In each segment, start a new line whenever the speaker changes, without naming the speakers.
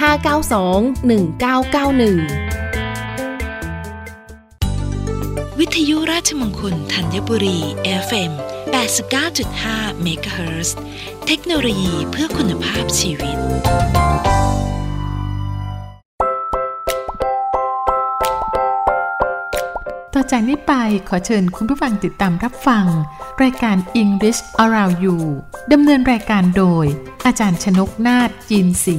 592 1991
วิทยุราชมงคลธัญบุรี FM 89.5 MHz เทคโนโลยีเพื่อคุณภาพชีวิต
ต่อจากนี้ไปขอเชิญคุณผู้ฟังติดตามรับฟัง รายการ English Around You ดำเนินรายการโดย อาจารย์ชนกนาฏจีนศรี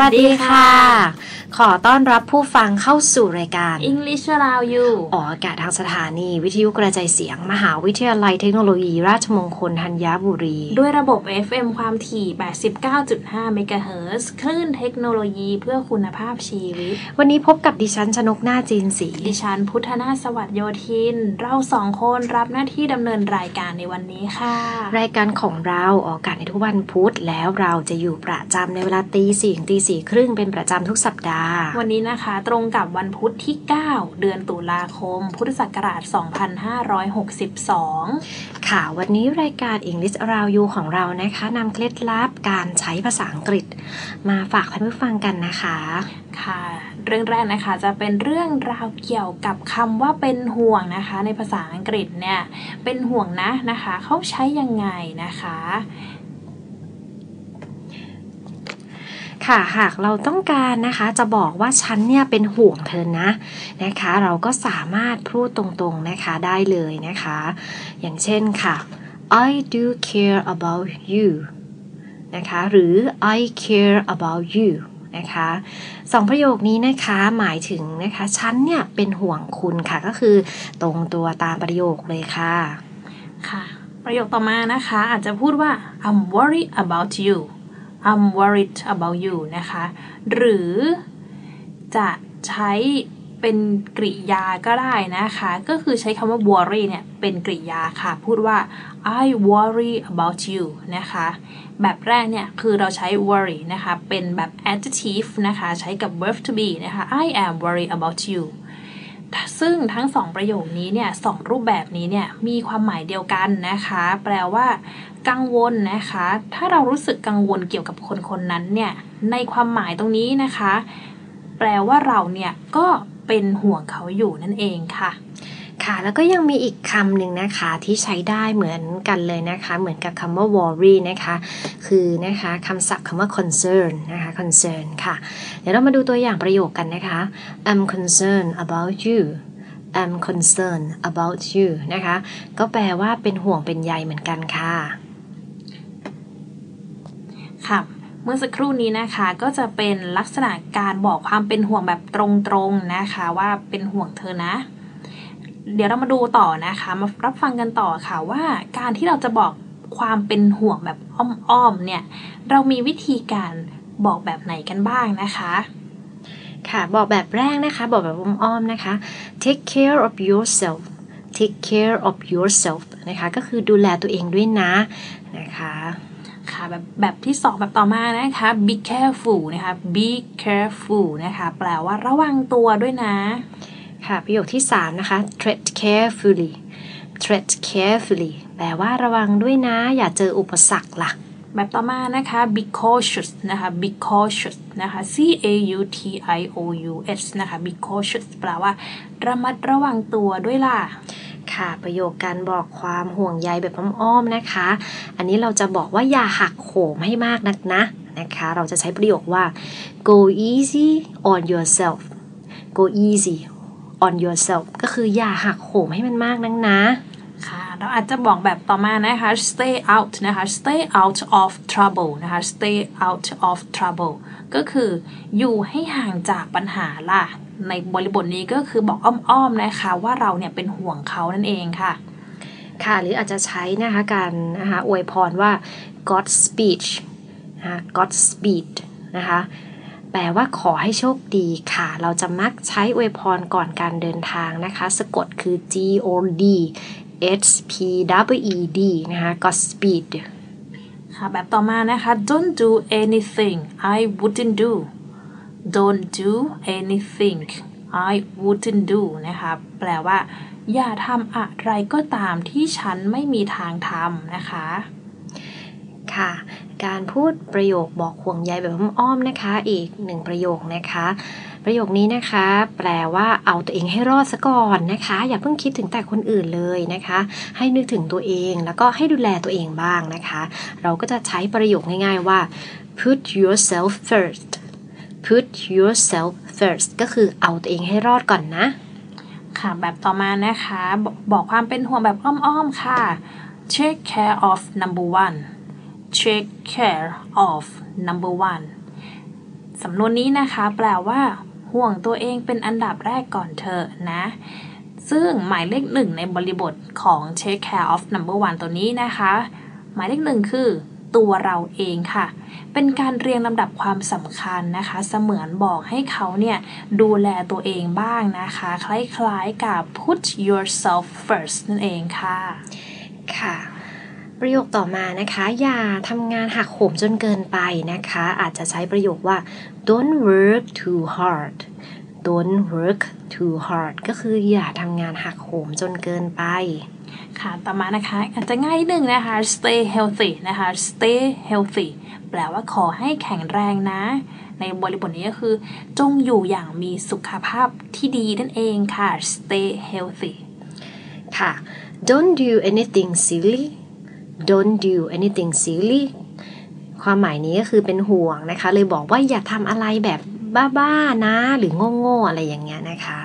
วัสดีค่ะ ขอต้อนรับผู้ฟังเข้าสู่รายการ
English Around You
ออกอากาศทางสถานี วิทยุกระจายเสียง มหาวิทยาลัยเทคโนโลยี ราชมงคลธัญบุรี
ด้วยระบบ FM ความถี่ 89.5 เมกะเฮิรตซ์คลื่นเทคโนโลยีเพื่อคุณภาพชีวิต
วันนี้พบกับดิฉันชนกหน้าจีนสี
ดิฉันพุทธนาสวัสดโยธิน เราสองคนรับหน้าที่ดำเนินรายการในวันนี้ค่ะ
รายการของเราออกอากาศในทุกวันพุธแล้วเราจะอยู่ประจำในเวลาตีสี่ถึงตีสี่ครึ่งเป็นประจำทุกสัปดาห์
วันนี้นะคะตรงกับวันพุธที่ 9 เดือนตุลาคม พุทธศักราช 2562
ค่ะ วันนี้รายการ English Around You ของเรานะคะนำเคล็ดลับการใช้ภาษาอังกฤษ มาฝากท่านผู้ฟังกันนะคะ
ค่ะ เรื่องแรกนะคะจะเป็นเรื่องราวเกี่ยวกับคำว่าเป็นห่วงนะคะ ในภาษาอังกฤษเนี่ยเป็นห่วงนะนะคะเขาใช้ยังไงนะคะ
ค่ะ หากเราต้องการนะคะจะบอกว่าฉันเนี่ยเป็นห่วงเธอนะนะคะ เราก็สามารถพูดตรงๆนะคะได้เลยนะคะ อย่างเช่นค่ะ I do care about you นะคะหรือ I care about you นะคะสองประโยคนี้นะคะหมายถึงนะคะฉันเนี่ยเป็นห่วงคุณค่ะก็คือตรงตัวตามประโยคเลยค่ะ
ค่ะ ประโยคต่อมานะคะ อาจจะพูดว่า I'm worried about you I'm worried about you นะคะ หรือจะใช้เป็นกริยาก็ได้นะคะ ก็คือใช้คำว่า worry เนี่ย เป็นกริยาค่ะ พูดว่า I worry about you นะคะ แบบแรกเนี่ย คือเราใช้ worry นะคะ เป็นแบบ adjective นะคะ ใช้กับ verb to be นะคะ I am worried about you ซึ่งทั้งสองประโยคนี้เนี่ยสองรูปแบบนี้เนี่ยมีความหมายเดียวกันนะคะ แปลว่า กังวลนะคะ ถ้าเรารู้สึกกังวลเกี่ยวกับคนคนนั้นเนี่ยในความหมายตรงนี้นะคะ แปลว่าเราเนี่ยก็เป็นห่วงเขาอยู่นั่นเองค่ะ
ค่ะแล้วก็ยังมีอีกคำหนึ่งนะคะที่ใช้ได้เหมือนกันเลยนะคะ เหมือนกับคำว่า worry นะคะ คือนะคะคำศัพท์คำว่า concern นะคะ concern ค่ะ เดี๋ยวเรามาดูตัวอย่างประโยคกันนะคะ I'm concerned about you I'm concerned about you นะคะ ก็แปลว่าเป็นห่วงเป็นใยเหมือนกันค่ะ
ค่ะ เมื่อสักครู่นี้นะคะก็จะเป็นลักษณะการบอกความเป็นห่วงแบบตรงๆนะคะว่าเป็นห่วงเธอนะ เดี๋ยวเรามาดูต่อนะคะ มารับฟังกันต่อค่ะว่าการที่เราจะบอกความเป็นห่วงแบบอ้อมๆเนี่ยเรามีวิธีการบอกแบบไหนกันบ้างนะคะ
ค่ะบอกแบบแรกนะคะ บอกแบบอ้อมๆนะคะ take care of yourself take care of yourself นะคะ ก็คือดูแลตัวเองด้วยนะนะคะ
ค่ะแบบแบบที่สองแบบต่อมานะคะ be careful นะคะ be careful นะคะ แปลว่าระวังตัวด้วยนะ
ค่ะ ประโยคที่ 3 นะคะ tread carefully tread carefully แปลว่าระวังด้วยนะ อย่าเจออุปสรรคล่ะ
แบบต่อมานะคะ be cautious นะคะ be cautious นะคะ c a u t i o u s นะคะ be cautious แปลว่า ระมัดระวังตัวด้วยล่ะ
ค่ะ ประโยคการบอกความห่วงใยแบบอ้อมๆนะคะ อันนี้เราจะบอกว่าอย่าหักโหมให้มากนักนะนะคะ เราจะใช้ประโยคว่า go easy on yourself go easy on yourself ก็คืออย่าหักโหมให้มันมากนักนะ
ค่ะเราอาจจะบอกแบบต่อมานะคะ stay out นะคะ stay out of trouble นะคะ stay out of trouble ก็คืออยู่ให้ห่างจากปัญหาล่ะ ในบริบทนี้ก็คือบอกอ้อมๆนะคะว่าเราเนี่ยเป็นห่วงเขานั่นเองค่ะ
ค่ะหรืออาจจะใช้นะคะการนะคะอวยพรว่า God speech นะคะ God speed นะคะแปลว่าขอให้โชคดีค่ะ เราจะมักใช้อวยพรก่อนการเดินทางนะคะ สะกดคือ G O D S P W E D นะคะ God speed
ค่ะแบบต่อมานะคะ don't do anything I wouldn't do don't do anything I wouldn't do นะคะแปลว่า อย่าทำอะไรก็ตามที่ฉันไม่มีทางทำนะคะ
ค่ะ การพูดประโยคบอกห่วงใยแบบอ้อมๆนะคะ อีกหนึ่งประโยคนะคะ ประโยคนี้นะคะ แปลว่าเอาตัวเองให้รอดซะก่อนนะคะ อย่าเพิ่งคิดถึงแต่คนอื่นเลยนะคะ ให้นึกถึงตัวเองแล้วก็ให้ดูแลตัวเองบ้างนะคะ เราก็จะใช้ประโยคง่าย ๆว่า put yourself first put yourself first ก็คือเอาตัวเองให้รอดก่อนนะ
ค่ะแบบต่อมานะคะบบอกความเป็นห่วงแบบอ้อมๆค่ะ take care of number one take care of number one สำนวนนี้นะคะแปลว่าห่วงตัวเองเป็นอันดับแรกก่อนเถอนะ ซึ่งหมายเลขหนึ่งในบริบทของ take care of number one ตัวนี้นะคะ หมายเลขหนึ่งคือ ตัวเราเองค่ะ เป็นการเรียงลำดับความสำคัญนะคะ เสมือนบอกให้เขาเนี่ยดูแลตัวเองบ้างนะคะ คล้ายๆกับ put yourself first นั่นเองค่ะ
ค่ะประโยคต่อมานะคะ อย่าทำงานหักโหมจนเกินไปนะคะ อาจจะใช้ประโยคว่า don't work too hard don't work too hard ก็คืออย่าทำงานหักโหมจนเกินไป
ค่ะต่อมานะคะอาจจะง่ายนิดนึงนะคะ stay healthy นะคะ stay healthy แปลว่าขอให้แข็งแรงนะ ในบริบทนี้ก็คือ จงอยู่อย่างมีสุขภาพที่ดีนั่นเองค่ะ stay healthy
ค่ะ don't do anything silly don't do anything silly ความหมายนี้ก็คือเป็นห่วงนะคะ เลยบอกว่าอย่าทำอะไรแบบบ้าๆนะ หรือโง่ๆอะไรอย่างเงี้ยนะคะ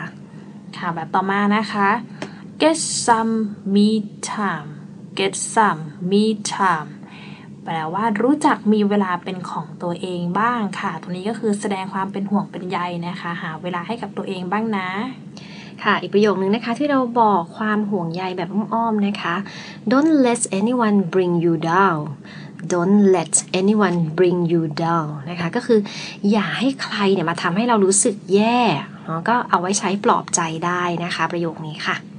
ค่ะแบบต่อมานะคะ get some me time get some me time แปลว่ารู้จักมีเวลาเป็นของตัวเองบ้างค่ะ ตรงนี้ก็คือแสดงความเป็นห่วงเป็นใยนะคะ หาเวลาให้กับตัวเองบ้างนะ
ค่ะ อีกประโยคนึงนะคะ ที่เราบอกความห่วงใยแบบอ้อมๆนะคะ don't let anyone bring you down don't let anyone bring you down นะคะ ก็คืออย่าให้ใครเนี่ยมาทำให้เรารู้สึกแย่เนาก็เอาไว้ใช้ปลอบใจได้นะคะ ประโยคนี้ค่ะ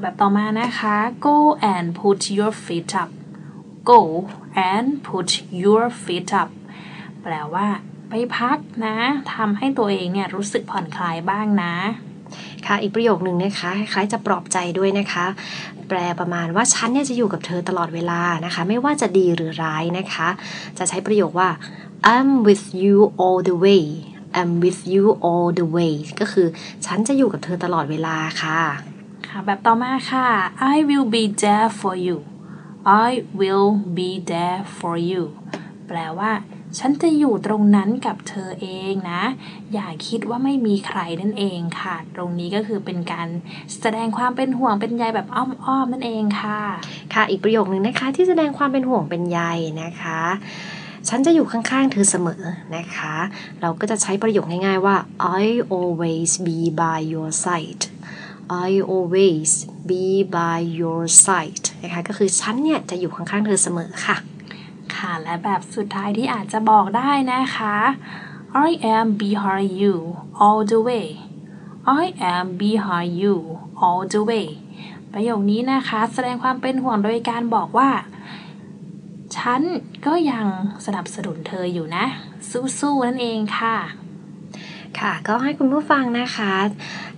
แบบต่อมานะคะ go and put your feet up go and put your feet up แปลว่าไปพักนะทำให้ตัวเองเนี่ยรู้สึกผ่อนคลายบ้างนะ
ค่ะอีกประโยคหนึ่งนะคะคล้ายๆจะปลอบใจด้วยนะคะ แปลประมาณว่าฉันเนี่ยจะอยู่กับเธอตลอดเวลานะคะ ไม่ว่าจะดีหรือร้ายนะคะ จะใช้ประโยคว่า I'm with you all the way I'm with you all the way ก็คือฉันจะอยู่กับเธอตลอดเวลาค่ะ
ค่ะแบบต่อมาค่ะ I will be there for you I will be there for you แปลว่า ฉันจะอยู่ตรงนั้นกับเธอเองนะ อย่าคิดว่าไม่มีใครนั่นเองค่ะ ตรงนี้ก็คือเป็นการแสดงความเป็นห่วงเป็นใยแบบอ้อมๆนั่นเองค่ะ
ค่ะ อีกประโยคนึงนะคะ ที่แสดงความเป็นห่วงเป็นใยนะคะฉันจะอยู่ข้างๆ เธอเสมอนะคะ เราก็จะใช้ประโยคง่ายๆว่า I always be by your side I always be by your side นะคะก็คือฉันเนี่ยจะอยู่ข้างๆเธอเสมอค่ะ
ค่ะ และแบบสุดท้ายที่อาจจะบอกได้นะคะ I am behind you all the way I am behind you all the way ประโยคนี้นะคะแสดงความเป็นห่วงโดยการบอกว่า ฉันก็ยังสนับสนุนเธออยู่นะ สู้ๆนั่นเองค่ะ
ค่ะก็ให้คุณผู้ฟังนะคะ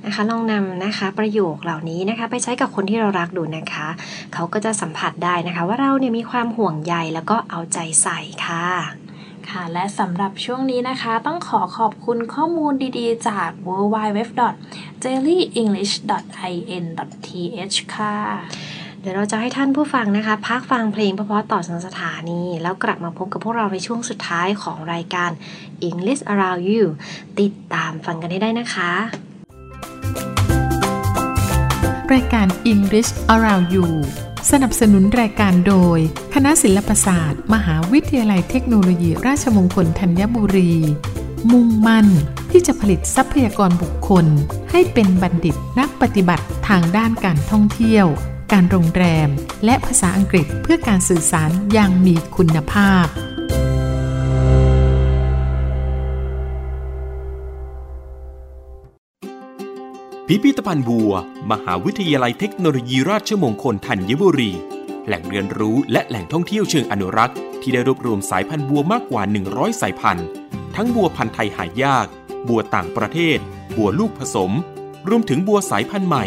นะคะลองนำนะคะประโยคเหล่านี้นะคะไปใช้กับคนที่เรารักดูนะคะ เขาก็จะสัมผัสได้นะคะ ว่าเราเนี่ยมีความห่วงใยแล้วก็เอาใจใส่ค่ะ
ค่ะและสำหรับช่วงนี้นะคะ ต้องขอขอบคุณข้อมูลดีๆ จาก w w w j e l l y e n g l i s h i n t h ค่ะ
ดี๋ยวเราจะให้ท่านผู้ฟังนะคะ พักฟังเพลงเพราะๆต่อสังสถานี แล้วกลับมาพบกับพวกเราในช่วงสุดท้ายของรายการ English Around You ติดตามฟังกันให้ได้นะคะ
รายการ English Around You สนับสนุนรายการโดย คณะศิลปศาสตร์ มหาวิทยาลัยเทคโนโลยี ราชมงคลธัญบุรี มุ่งมั่นที่จะผลิตทรัพยากรบุคคล ให้เป็นบัณฑิตนักปฏิบัติทางด้านการท่องเที่ยว การโรงแรม และภาษาอังกฤษเพื่อการสื่อสารอย่างมีคุณภาพ
พิพิธภัณฑ์บัว มหาวิทยาลัยเทคโนโลยีราชมงคลธัญบุรี แหล่งเรียนรู้และแหล่งท่องเที่ยวเชิงอนุรักษ์ ที่ได้รวบรวมสายพันธุ์บัวมากกว่า 100 สายพันธุ์ ทั้งบัวพันธุ์ไทยหายาก บัวต่างประเทศ บัวลูกผสม รวมถึงบัวสายพันธุ์ใหม่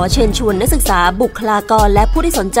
ขอเชิญชวนนักศึกษาบุคลากรและผู้ที่สนใจ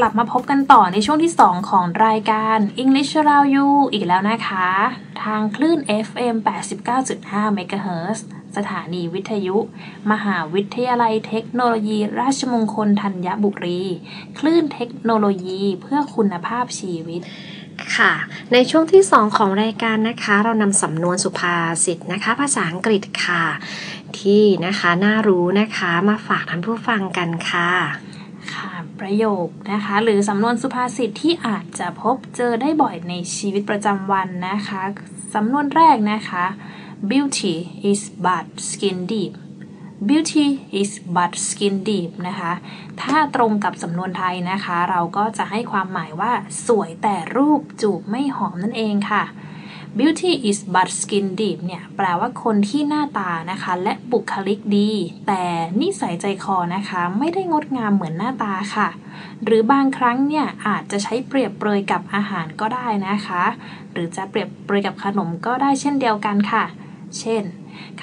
กลับมาพบกันต่อในช่วงที่ 2 ของรายการ English Around You อีกแล้วนะคะ ทางคลื่น FM 89.5 MHz สถานีวิทยุ มหาวิทยาลัยเทคโนโลยี ราชมงคลธัญบุรี คลื่นเทคโนโลยีเพื่อคุณภาพชีวิต
ค่ะ ในช่วงที่ 2 ของรายการนะคะ เรานำสำนวนสุภาษิตนะคะ ภาษาอังกฤษค่ะ ที่นะคะน่ารู้นะคะมาฝากท่านผู้ฟังกันค่ะ
ค่ะ ประโยคนะคะ หรือสำนวนสุภาษิตที่อาจจะพบเจอได้บ่อยในชีวิตประจำวันนะคะ สำนวนแรกนะคะ beauty is but skin deep beauty is but skin deep นะคะ ถ้าตรงกับสำนวนไทยนะคะ เราก็จะให้ความหมายว่าสวยแต่รูปจูบไม่หอมนั่นเองค่ะ beauty is but skin deep เนี่ยแปลว่าคนที่หน้าตานะคะ และบุคลิกดี แต่นิสัยใจคอนะคะ ไม่ได้งดงามเหมือนหน้าตาค่ะ หรือบางครั้งเนี่ยอาจจะใช้เปรียบเปรยกับอาหารก็ได้นะคะ หรือจะเปรียบเปรยกับขนมก็ได้เช่นเดียวกันค่ะ เช่น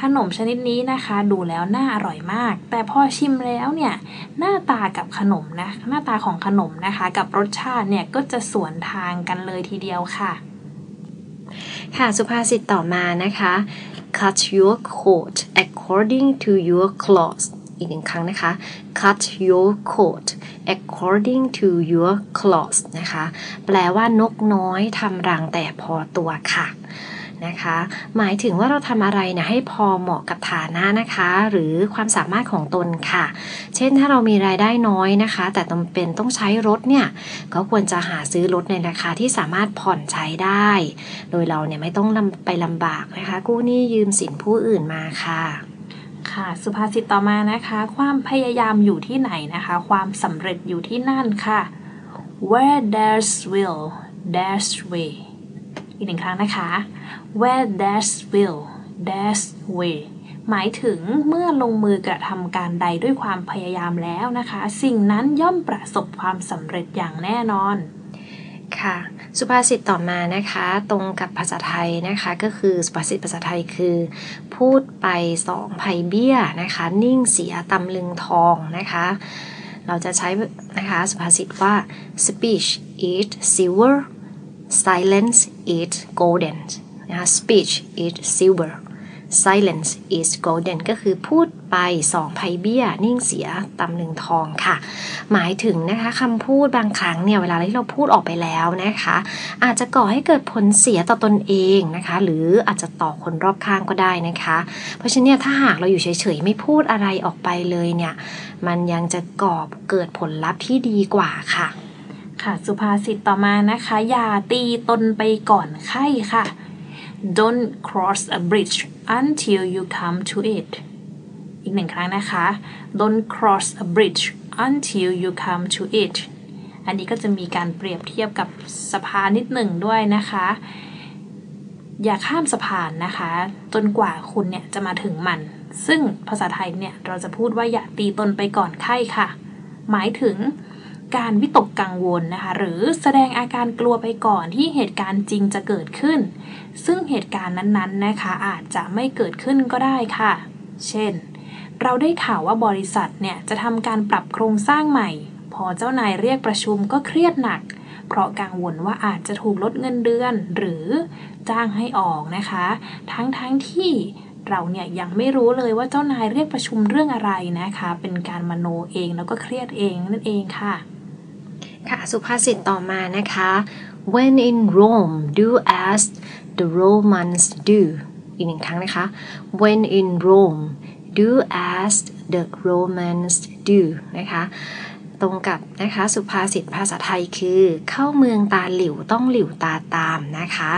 ขนมชนิดนี้นะคะ ดูแล้วน่าอร่อยมาก แต่พอชิมแล้วเนี่ยหน้าตากับขนมนะหน้าตาของขนมนะคะ กับรสชาติเนี่ยก็จะสวนทางกันเลยทีเดียวค่ะ
ค่ะสุภาษิตต่อมานะคะ cut your coat according to your clothes อีกหนึ่งครั้งนะคะ cut your coat according to your clothes นะคะ แปลว่านกน้อยทำรังแต่พอตัวค่ะ นะคะ หมายถึงว่าเราทำอะไรเนี่ยให้พอเหมาะกับฐานะนะคะ หรือความสามารถของตนค่ะ เช่นถ้าเรามีรายได้น้อยนะคะ แต่จำเป็นต้องใช้รถเนี่ยก็ควรจะหาซื้อรถในราคาที่สามารถผ่อนใช้ได้ โดยเราเนี่ยไม่ต้องไปลำบากนะคะ กู้หนี้ยืมสินผู้อื่นมาค่ะ
ค่ะสุภาษิตต่อมานะคะ ความพยายามอยู่ที่ไหนนะคะ ความสำเร็จอยู่ที่นั่นค่ะ where there's will there's way อีกหนึ่งครั้งนะคะ where there's will there's way หมายถึงเมื่อลงมือกระทำการใดด้วยความพยายามแล้วนะคะ สิ่งนั้นย่อมประสบความสำเร็จอย่างแน่นอน
ค่ะสุภาษิตต่อมานะคะ ตรงกับภาษาไทยนะคะก็คือสุภาษิตภาษาไทยคือ พูดไปสองไผ่เบี้ยนะคะ นิ่งเสียตำลึงทองนะคะ เราจะใช้นะคะสุภาษิตว่า speech is silver silence is golden นะคะ speech is silver silence is golden ก็คือพูดไปสองไพเบี้ย นิ่งเสียตำหนึ่งทองค่ะ หมายถึงนะคะคำพูดบางครั้งเนี่ย เวลาที่เราพูดออกไปแล้วนะคะ อาจจะก่อให้เกิดผลเสียต่อตนเองนะคะ หรืออาจจะต่อคนรอบข้างก็ได้นะคะ เพราะฉะนั้นเนี่ยถ้าหากเราอยู่เฉยๆ ไม่พูดอะไรออกไปเลยเนี่ย มันยังจะก่อเกิดผลลัพธ์ที่ดีกว่าค่ะ
ค่ะ สุภาษิตต่อมานะคะ อย่าตีตนไปก่อนไข้ค่ะ don't cross a bridge until you come to it อีกหนึ่งครั้งนะคะ don't cross a bridge until you come to it อันนี้ก็จะมีการเปรียบเทียบกับสะพานนิดหนึ่งด้วยนะคะ อย่าข้ามสะพานนะคะ จนกว่าคุณเนี่ยจะมาถึงมัน ซึ่งภาษาไทยเนี่ยเราจะพูดว่าอย่าตีตนไปก่อนไข้ค่ะ หมายถึง การวิตกกังวลนะคะ หรือแสดงอาการกลัวไปก่อนที่เหตุการณ์จริงจะเกิดขึ้น ซึ่งเหตุการณ์นั้นๆนะคะ อาจจะไม่เกิดขึ้นก็ได้ค่ะ เช่น เราได้ข่าวว่าบริษัทเนี่ยจะทำการปรับโครงสร้างใหม่ พอเจ้านายเรียกประชุมก็เครียดหนัก เพราะกังวลว่าอาจจะถูกลดเงินเดือน หรือจ้างให้ออกนะคะ ทั้งๆทที่เราเนี่ยยังไม่รู้เลยว่าเจ้านายเรียกประชุมเรื่องอะไรนะคะ เป็นการมโนเองแล้วก็เครียดเองนั่นเองค่ะ
ค่ะสุภาษิตต่อมานะคะ when in Rome do as the Romans do อีกหนึ่งครั้งนะคะ when in Rome do as the Romans do นะคะตรงกับนะคะสุภาษิตภาษาไทยคือ เข้าเมืองตาหลิวต้องหลิวตาตามนะคะ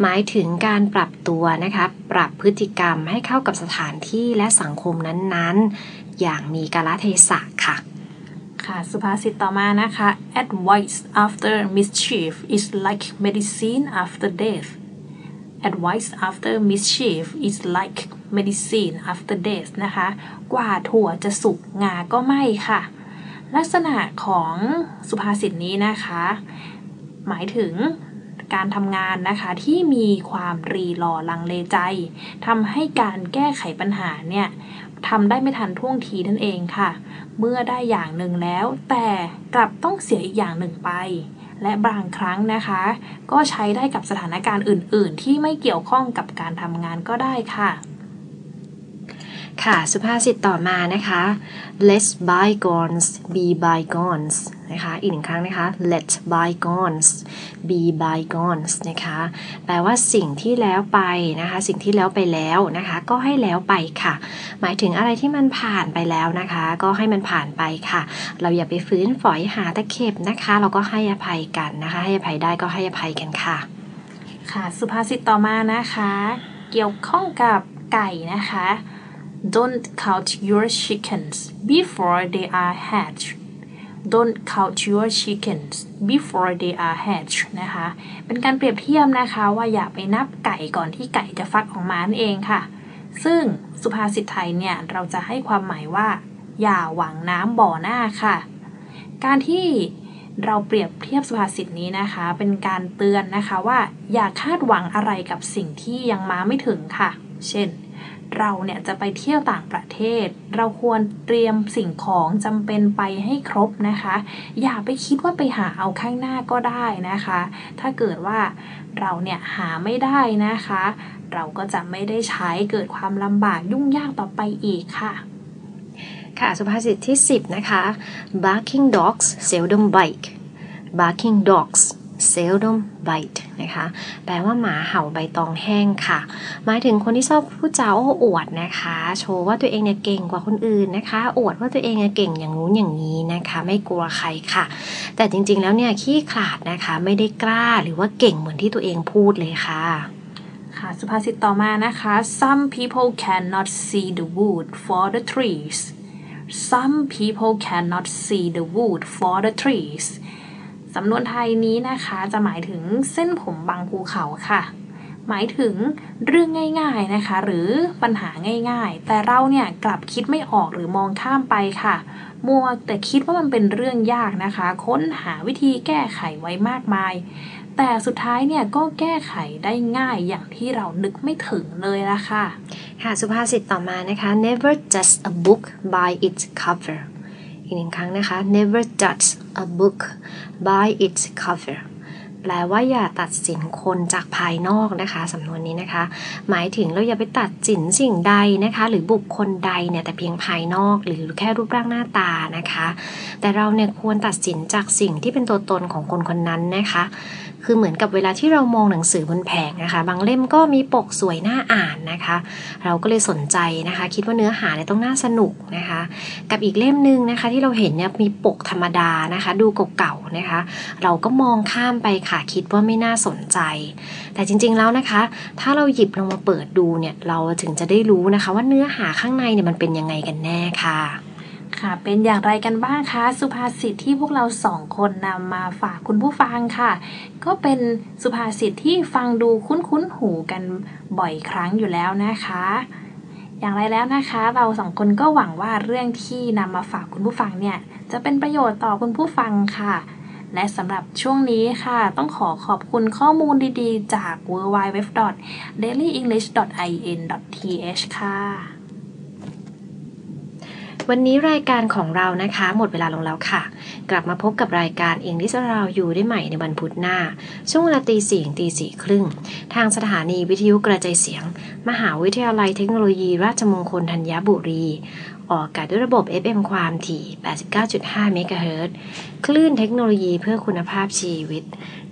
หมายถึงการปรับตัวนะคะปรับพฤติกรรมให้เข้ากับสถานที่และสังคมนั้นๆ อย่างมีกาลเทศะค่ะ
ค่ะ สุภาษิตต่อมานะคะ advice after mischief is like medicine after death advice after mischief is like medicine after death นะคะ กว่าถั่วจะสุกงาก็ไม่ค่ะ ลักษณะของสุภาษิตนี้นะคะ หมายถึงการทำงานนะคะที่มีความรีรอลังเลใจทำให้การแก้ไขปัญหาเนี่ย ทำได้ไม่ทันท่วงทีนั่นเองค่ะ เมื่อได้อย่างหนึ่งแล้ว แต่กลับต้องเสียอีกอย่างหนึ่งไป และบางครั้งนะคะ ก็ใช้ได้กับสถานการณ์อื่น ๆ ที่ไม่เกี่ยวข้องกับการทำงานก็ได้ค่ะ
ค่ะสุภาษิตต่อมานะคะ let bygones be bygones นะคะอีกหนึ่งครั้งนะคะ let bygones be bygones นะคะแปลว่าสิ่งที่แล้วไปนะคะสิ่งที่แล้วไปแล้วนะคะก็ให้แล้วไปค่ะ หมายถึงอะไรที่มันผ่านไปแล้วนะคะ ก็ให้มันผ่านไปค่ะ เราอย่าไปฟื้นฝอยหาตะเข็บนะคะ เราก็ให้อภัยกันนะคะ ให้อภัยได้ก็ให้อภัยกันค่ะ
ค่ะสุภาษิตต่อมานะคะ เกี่ยวข้องกับไก่นะคะ Don't count your chickens before they are hatched Don't count your chickens before they are hatched นะคะ เป็นการเปรียบเทียบนะคะว่าอย่าไปนับไก่ก่อนที่ไก่จะฟักออกมานั่นเองค่ะ ซึ่งสุภาษิตไทยเนี่ย เราจะให้ความหมายว่า อย่าหวังน้ำบ่อหน้าค่ะ การที่เราเปรียบเทียบสุภาษิตนี้นะคะ เป็นการเตือนนะคะว่า อย่าคาดหวังอะไรกับสิ่งที่ยังมาไม่ถึงค่ะ เช่น เราเนี่ยจะไปเที่ยวต่างประเทศ เราควรเตรียมสิ่งของจำเป็นไปให้ครบนะคะ อย่าไปคิดว่าไปหาเอาข้างหน้าก็ได้นะคะ ถ้าเกิดว่าเราเนี่ยหาไม่ได้นะคะ เราก็จะไม่ได้ใช้เกิดความลำบากยุ่งยากต่อไปอีกค่ะ
ค่ะสุภาษิตที่ 10 นะคะ barking dogs seldom bite barking dogs seldom bite นะคะ แปลว่าหมาเห่าใบตองแห้งค่ะ หมายถึงคนที่ชอบพูดจาโอ้อวดนะคะ โชว์ว่าตัวเองเนี่ยเก่งกว่าคนอื่นนะคะ อวดว่าตัวเองเนี่ยเก่งอย่างงู้นอย่างนี้นะคะ ไม่กลัวใครค่ะ แต่จริงๆแล้วเนี่ยขี้ขลาดนะคะ ไม่ได้กล้าหรือว่าเก่งเหมือนที่ตัวเองพูดเลยค่ะ
ค่ะสุภาษิตต่อมานะคะ some people cannot see the wood for the trees some people cannot see the wood for the trees สำนวนไทยนี้นะคะจะหมายถึงเส้นผมบางภูเขาค่ะ หมายถึงเรื่องง่ายๆนะคะ หรือปัญหาง่ายๆ แต่เราเนี่ยกลับคิดไม่ออกหรือมองข้ามไปค่ะ มัวแต่คิดว่ามันเป็นเรื่องยากนะคะ ค้นหาวิธีแก้ไขไว้มากมาย แต่สุดท้ายเนี่ยก็แก้ไขได้ง่ายอย่างที่เรานึกไม่ถึงเลยละค่ะ
ค่ะสุภาษิตต่อมานะคะ never judge a book by its cover อีกหนึ่งครั้งนะคะ never judge a book by its cover แปลว่าอย่าตัดสินคนจากภายนอกนะคะสำนวนนี้นะคะ หมายถึงเราอย่าไปตัดสินสิ่งใดนะคะ หรือบุคคลใดเนี่ยแต่เพียงภายนอก หรือแค่รูปร่างหน้าตานะคะ แต่เราเนี่ยควรตัดสินจากสิ่งที่เป็นตัวตนของคนคนนั้นนะคะ คือเหมือนกับเวลาที่เรามองหนังสือบนแผงนะคะ บางเล่มก็มีปกสวยน่าอ่านนะคะ เราก็เลยสนใจนะคะ คิดว่าเนื้อหาเนี่ยต้องน่าสนุกนะคะ กับอีกเล่มหนึ่งนะคะ ที่เราเห็นเนี่ยมีปกธรรมดานะคะ ดูเก่าๆนะคะ เราก็มองข้ามไปค่ะคิดว่าไม่น่าสนใจ แต่จริงๆแล้วนะคะ ถ้าเราหยิบลงมาเปิดดูเนี่ยเราถึงจะได้รู้นะคะ ว่าเนื้อหาข้างในเนี่ยมันเป็นยังไงกันแน่ค่ะ
ค่ะ เป็นอย่างไรกันบ้างคะ สุภาษิตที่พวกเราสองคนนำมาฝากคุณผู้ฟังค่ะ ก็เป็นสุภาษิตที่ฟังดูคุ้นๆหูกันบ่อยครั้งอยู่แล้วนะคะ อย่างไรแล้วนะคะ เราสองคนก็หวังว่าเรื่องที่นำมาฝากคุณผู้ฟังเนี่ย จะเป็นประโยชน์ต่อคุณผู้ฟังค่ะ และสำหรับช่วงนี้ค่ะ ต้องขอขอบคุณข้อมูลดีๆ จาก w w w d a i l y e n g l i s h i n t h ค่ะ
วันนี้รายการของเรานะคะ หมดเวลาลงแล้วค่ะ กลับมาพบกับรายการเองที่เราอยู่ได้ใหม่ในวันพุธหน้า ช่วงเวลาตีสี่ตีสี่ครึ่ง ทางสถานีวิทยุกระจายเสียง มหาวิทยาลัยเทคโนโลยี ราชมงคลธัญบุรี ออกอากาศด้วยระบบ FM ความถี่ 89.5 เมกะเฮิรตซ์คลื่นเทคโนโลยีเพื่อคุณภาพชีวิต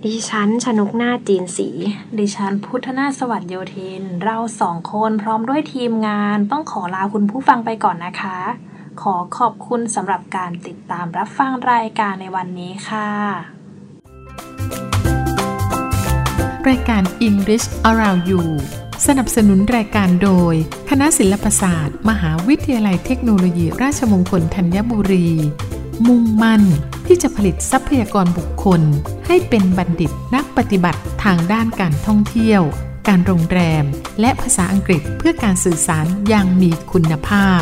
ดิฉัน ชนกหน้าจีนสี
ดิฉันพุทธนาสวัสดิ์โยธิน เราสองคนพร้อมด้วยทีมงาน ต้องขอลาคุณผู้ฟังไปก่อนนะคะ ขอขอบคุณสำหรับการติดตามรับฟังรายการในวันนี้ค่ะ
รายการ English Around You สนับสนุนรายการโดย คณะศิลปศาสตร์ มหาวิทยาลัยเทคโนโลยี ราชมงคลธัญบุรี มุ่งมั่นที่จะผลิตทรัพยากรบุคคล ให้เป็นบัณฑิตนักปฏิบัติทางด้านการท่องเที่ยว การโรงแรม และภาษาอังกฤษเพื่อการสื่อสารอย่างมีคุณภาพ